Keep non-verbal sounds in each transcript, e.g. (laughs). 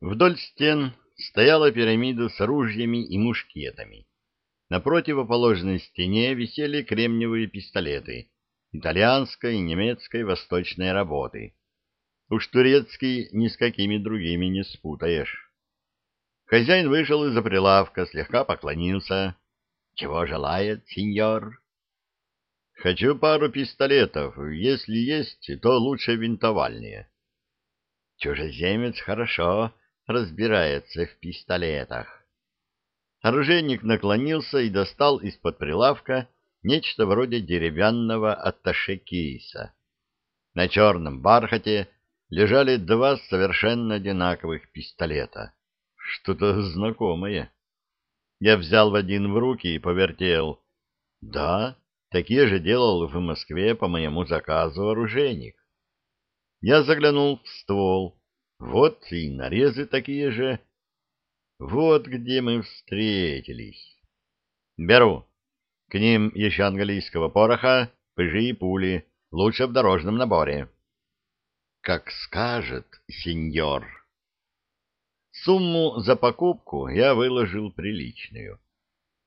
Вдоль стен стояла пирамида с ружьями и мушкетами. На противоположной стене висели кремниевые пистолеты итальянской и немецкой восточной работы. Уж турецкий ни с какими другими не спутаешь. Хозяин вышел из-за прилавка, слегка поклонился. — Чего желает, сеньор? — Хочу пару пистолетов. Если есть, то лучше винтовальные. Чужеземец хорошо разбирается в пистолетах. Оружейник наклонился и достал из-под прилавка нечто вроде деревянного атташе-кейса. На черном бархате лежали два совершенно одинаковых пистолета. Что-то знакомое. Я взял в один в руки и повертел. Да, такие же делал в Москве по моему заказу оружейник. Я заглянул в ствол. Вот и нарезы такие же. Вот где мы встретились. Беру. К ним еще английского пороха, пыжи и пули. Лучше в дорожном наборе. Как скажет сеньор. Сумму за покупку я выложил приличную.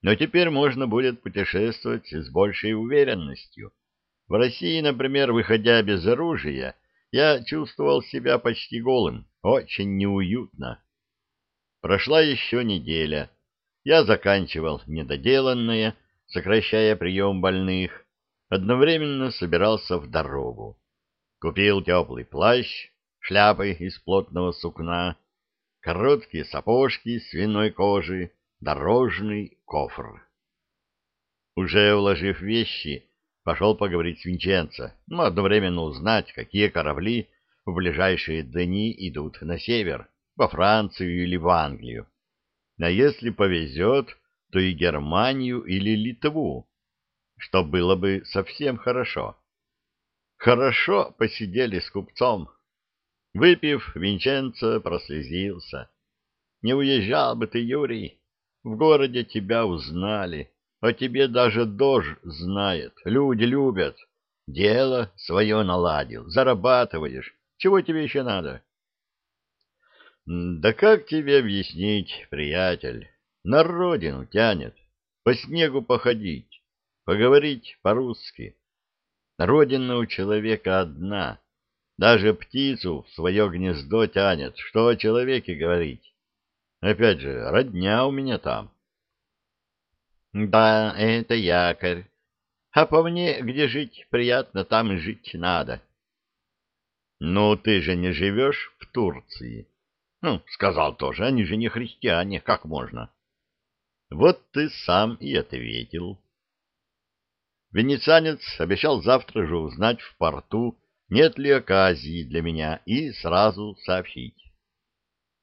Но теперь можно будет путешествовать с большей уверенностью. В России, например, выходя без оружия, я чувствовал себя почти голым, очень неуютно. Прошла еще неделя. Я заканчивал недоделанное, сокращая прием больных, одновременно собирался в дорогу. Купил теплый плащ, шляпы из плотного сукна, короткие сапожки свиной кожи, дорожный кофр. Уже уложив вещи, пошел поговорить с Винченцо, но одновременно узнать, какие корабли в ближайшие дни идут на север, во Францию или в Англию. А если повезет, то и Германию или Литву, что было бы совсем хорошо. Хорошо посидели с купцом. Выпив, Винченцо прослезился. Не уезжал бы ты, Юрий, в городе тебя узнали, о тебе даже дождь знает, люди любят. Дело свое наладил, зарабатываешь, чего тебе еще надо? Да как тебе объяснить, приятель? На родину тянет, по снегу походить, поговорить по-русски. Родина у человека одна, даже птицу в свое гнездо тянет, что о человеке говорить. Опять же, родня у меня там. Да, это якорь. А по мне, где жить приятно, там и жить надо. Ну, ты же не живешь в Турции. Ну, сказал тоже, они же не христиане, как можно? Вот ты сам и ответил. Венецианец обещал завтра же узнать в порту, нет ли оказии для меня, и сразу сообщить.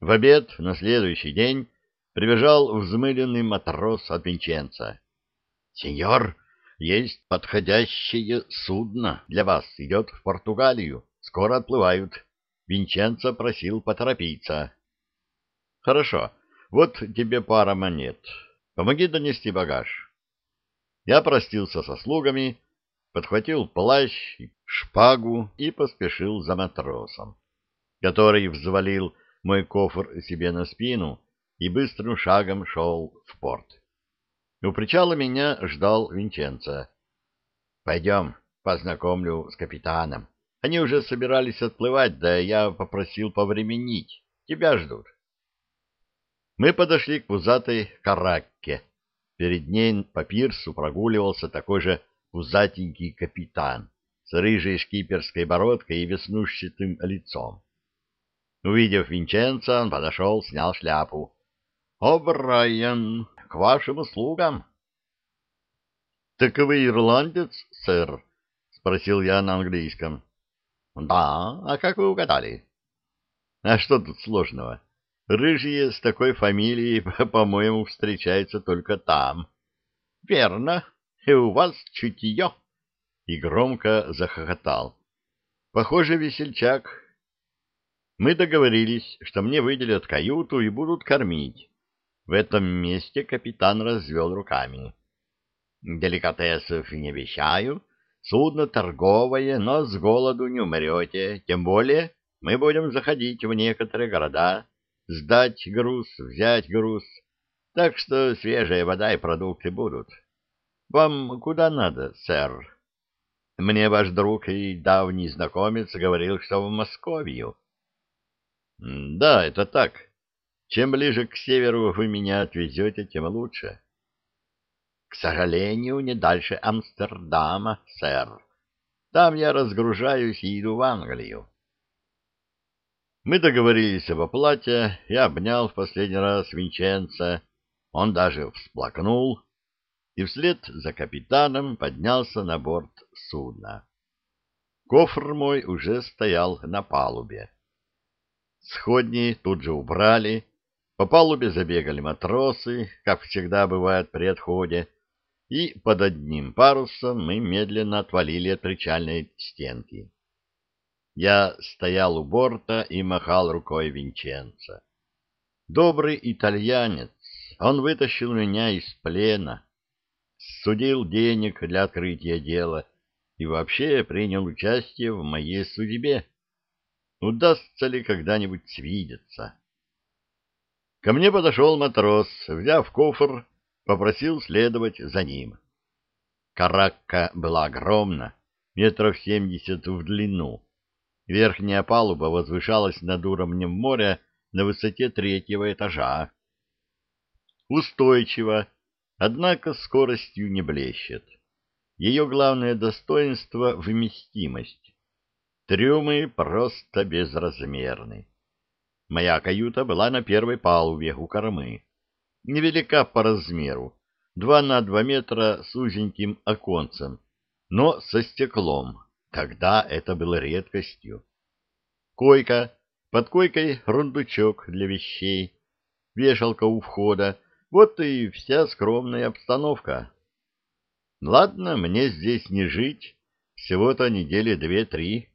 В обед на следующий день прибежал взмыленный матрос от Винченца. — Сеньор, есть подходящее судно для вас, идет в Португалию, скоро отплывают. Винченцо просил поторопиться. — Хорошо, вот тебе пара монет. Помоги донести багаж. Я простился со слугами, подхватил плащ, шпагу и поспешил за матросом, который взвалил мой кофр себе на спину и быстрым шагом шел в порт. У причала меня ждал Винченцо. — Пойдем, познакомлю с капитаном. Они уже собирались отплывать, да я попросил повременить. Тебя ждут. Мы подошли к пузатой каракке. Перед ней по пирсу прогуливался такой же пузатенький капитан с рыжей шкиперской бородкой и веснушчатым лицом. Увидев Винченца, он подошел, снял шляпу. — О, Брайан, к вашим услугам. — Так вы ирландец, сэр? — спросил я на английском. — Да, а как вы угадали? — А что тут сложного? Рыжие с такой фамилией, (laughs) по-моему, встречаются только там. — Верно, и у вас чутье. И громко захохотал. Похоже, весельчак. Мы договорились, что мне выделят каюту и будут кормить. В этом месте капитан развел руками. Деликатесов не обещаю. Судно торговое, но с голоду не умрете. Тем более мы будем заходить в некоторые города сдать груз, взять груз, так что свежая вода и продукты будут. Вам куда надо, сэр? Мне ваш друг и давний знакомец говорил, что в Московию. Да, это так. Чем ближе к северу вы меня отвезете, тем лучше. К сожалению, не дальше Амстердама, сэр. Там я разгружаюсь и иду в Англию. Мы договорились об оплате, я обнял в последний раз Винченца, он даже всплакнул, и вслед за капитаном поднялся на борт судна. Кофр мой уже стоял на палубе. Сходни тут же убрали, по палубе забегали матросы, как всегда бывает при отходе, и под одним парусом мы медленно отвалили от причальной стенки. Я стоял у борта и махал рукой Винченца. Добрый итальянец, он вытащил меня из плена, судил денег для открытия дела и вообще принял участие в моей судьбе. Удастся ли когда-нибудь свидеться? Ко мне подошел матрос, взяв кофр, попросил следовать за ним. Каракка была огромна, метров семьдесят в длину, Верхняя палуба возвышалась над уровнем моря на высоте третьего этажа. Устойчиво, однако скоростью не блещет. Ее главное достоинство — вместимость. Трюмы просто безразмерны. Моя каюта была на первой палубе у кормы. Невелика по размеру, два на два метра с узеньким оконцем, но со стеклом, Тогда это было редкостью. Койка, под койкой рундучок для вещей, вешалка у входа, вот и вся скромная обстановка. Ладно, мне здесь не жить, всего-то недели две-три.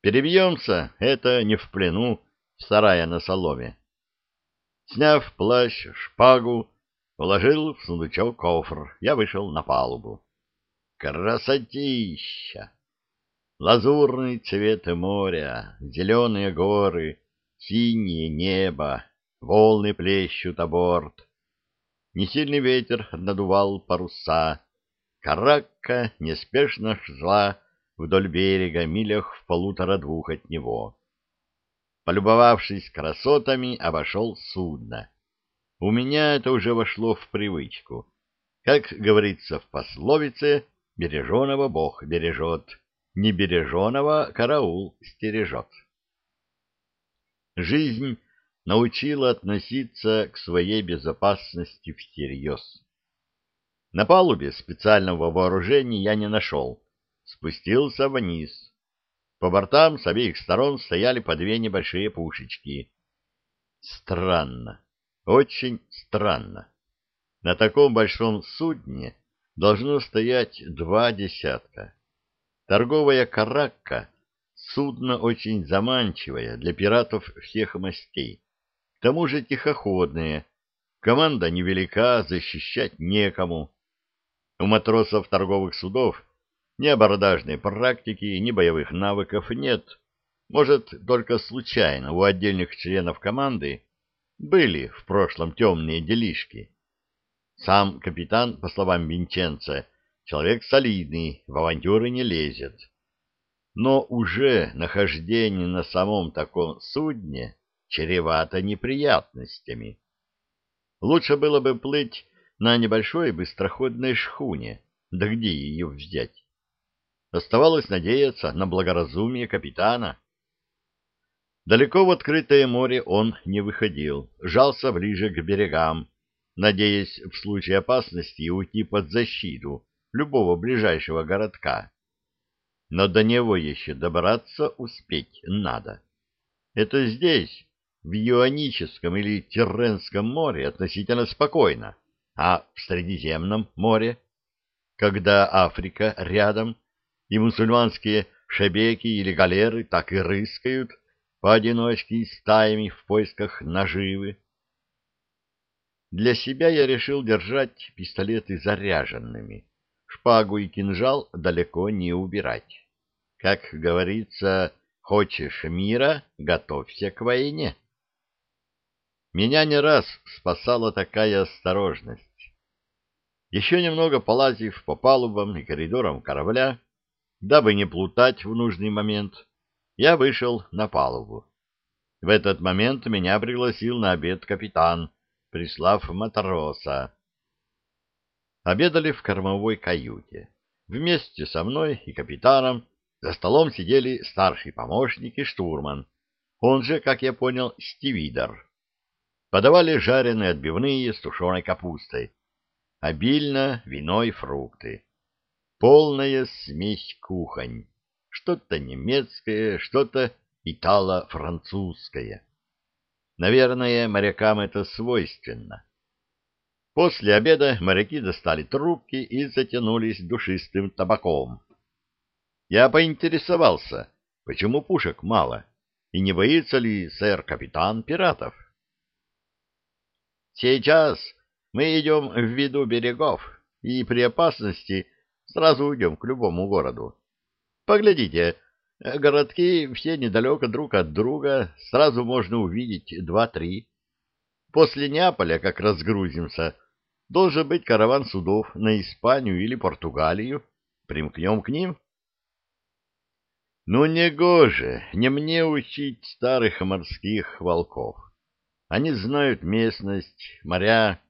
Перебьемся, это не в плену, в сарае на соломе. Сняв плащ, шпагу, положил в сундучок кофр, я вышел на палубу. Красотища! Лазурный цвет моря, зеленые горы, синее небо, волны плещут о борт. Несильный ветер надувал паруса. Каракка неспешно шла вдоль берега, милях в полутора-двух от него. Полюбовавшись красотами, обошел судно. У меня это уже вошло в привычку. Как говорится в пословице, береженого Бог бережет небереженого караул стережет. Жизнь научила относиться к своей безопасности всерьез. На палубе специального вооружения я не нашел. Спустился вниз. По бортам с обеих сторон стояли по две небольшие пушечки. Странно, очень странно. На таком большом судне должно стоять два десятка. Торговая каракка — судно очень заманчивое для пиратов всех мастей. К тому же тихоходное. Команда невелика, защищать некому. У матросов торговых судов ни абордажной практики, ни боевых навыков нет. Может, только случайно у отдельных членов команды были в прошлом темные делишки. Сам капитан, по словам Винченца, Человек солидный, в авантюры не лезет. Но уже нахождение на самом таком судне чревато неприятностями. Лучше было бы плыть на небольшой быстроходной шхуне, да где ее взять? Оставалось надеяться на благоразумие капитана. Далеко в открытое море он не выходил, жался ближе к берегам, надеясь в случае опасности уйти под защиту любого ближайшего городка. Но до него еще добраться успеть надо. Это здесь, в Ионическом или Тирренском море, относительно спокойно, а в Средиземном море, когда Африка рядом, и мусульманские шебеки или галеры так и рыскают поодиночке и стаями в поисках наживы. Для себя я решил держать пистолеты заряженными шпагу и кинжал далеко не убирать. Как говорится, хочешь мира — готовься к войне. меня не раз спасала такая осторожность. Еще немного полазив по палубам и коридорам корабля, дабы не плутать в нужный момент, я вышел на палубу. В этот момент меня пригласил на обед капитан, прислав матроса. Обедали в кормовой каюте. Вместе со мной и капитаном за столом сидели старший помощник и штурман, он же, как я понял, стивидер. Подавали жареные отбивные с тушеной капустой, обильно вино и фрукты. Полная смесь кухонь, что-то немецкое, что-то итало-французское. Наверное, морякам это свойственно. После обеда моряки достали трубки и затянулись душистым табаком. Я поинтересовался, почему пушек мало, и не боится ли сэр-капитан пиратов. Сейчас мы идем в виду берегов, и при опасности сразу уйдем к любому городу. Поглядите, городки все недалеко друг от друга, сразу можно увидеть два-три. После Неаполя, как разгрузимся, должен быть караван судов на Испанию или Португалию. Примкнем к ним. Ну, не гоже, не мне учить старых морских волков. Они знают местность, моря,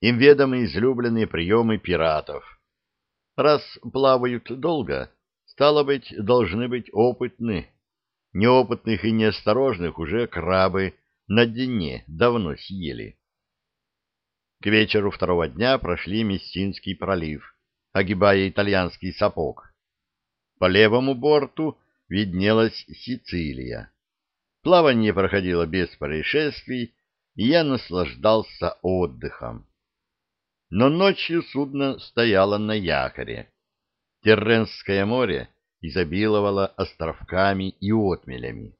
им ведомы излюбленные приемы пиратов. Раз плавают долго, стало быть, должны быть опытны. Неопытных и неосторожных уже крабы на дне давно съели. К вечеру второго дня прошли Мессинский пролив, огибая итальянский сапог. По левому борту виднелась Сицилия. Плавание проходило без происшествий, и я наслаждался отдыхом. Но ночью судно стояло на якоре. Терренское море изобиловало островками и отмелями.